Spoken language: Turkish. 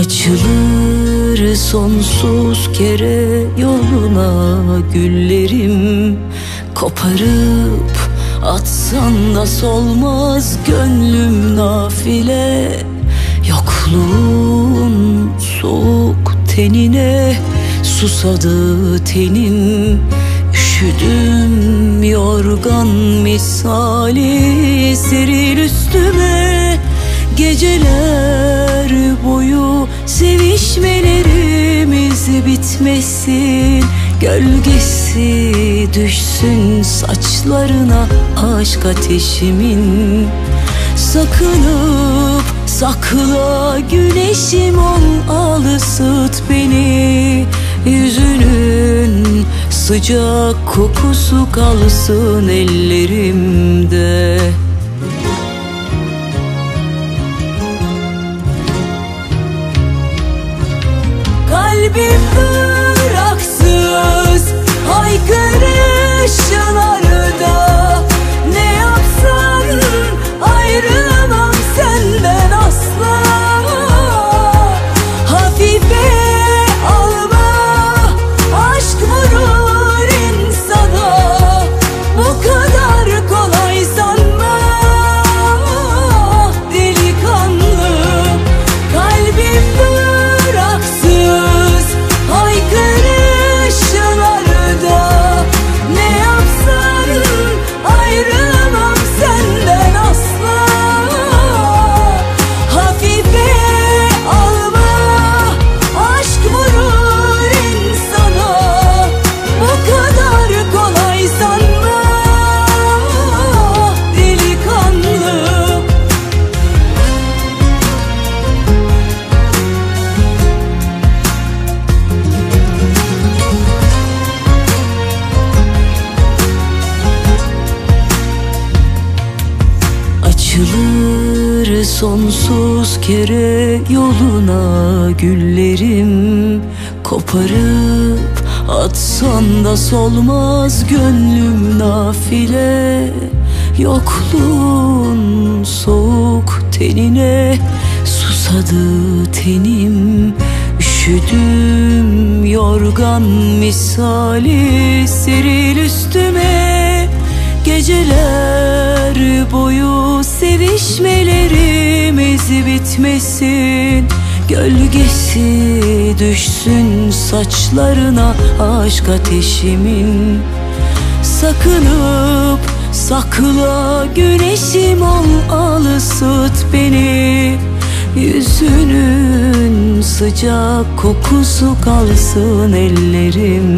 Açılır sonsuz kere yoluna güllerim. Koparıp atsan da solmaz gönlüm nafile. Yokluğun soğuk tenine susadı tenim Üşüdüm yorgan misali seril üstüme Geceler boyu sevişmelerimiz bitmesin. Gölgesi düşsün saçlarına aşk ateşimin. Sakınıp sakla güneşim ol al ısıt beni. Yüzünün sıcak kokusu kalsın ellerimde be blue. Sonsuz kere yoluna güllerim Koparıp atsan da solmaz gönlüm nafile. Yokluğun soğuk tenine susadı tenim. Üşüdüm yorgan misali seril üstüme. Geceler boyu sevişmelerimiz bitmesin Gölgesi düşsün saçlarına aşk ateşimin. Sakınıp sakla güneşim ol al ısıt beni. Yüzünün sıcak kokusu kalsın ellerimde